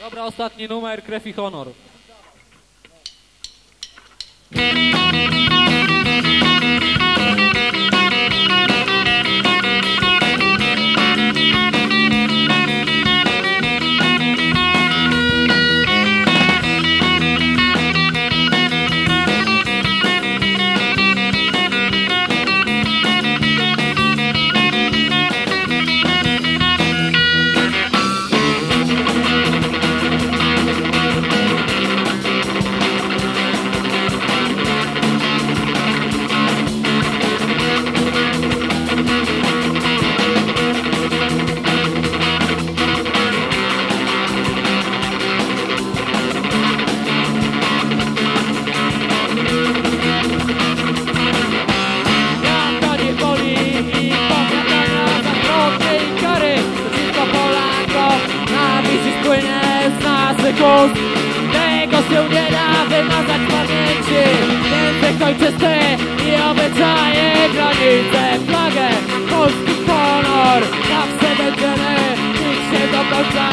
Dobra, ostatni numer, krew i honor. Spłynie z naszych ust. Tego się nie da wymazać pamięci. Język ojczysty i obyczaje granice. Flagę, polski honor Zawsze będziemy bić się do końca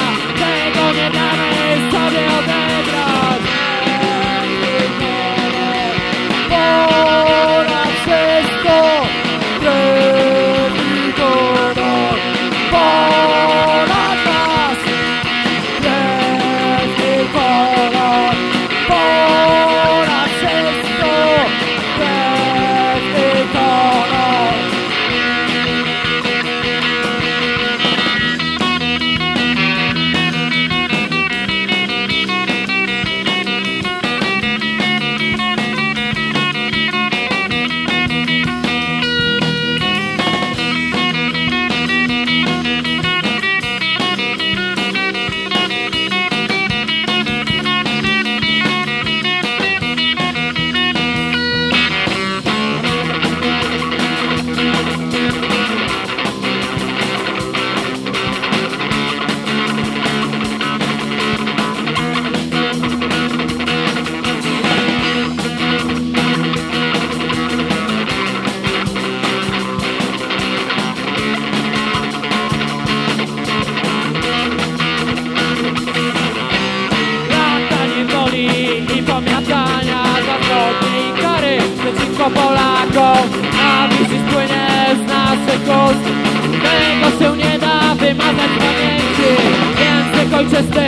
Język ojczysty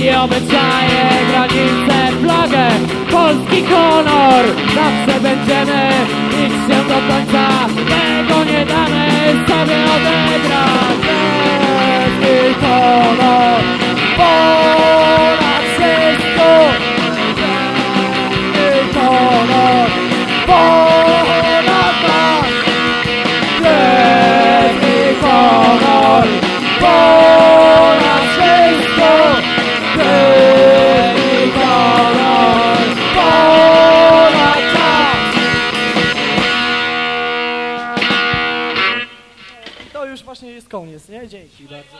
i obyczaje granice Flagę, polski honor Zawsze będziemy bić się do końca Tego nie damy sobie odebrać Polski honor już właśnie jest koniec, nie? Dzięki bardzo.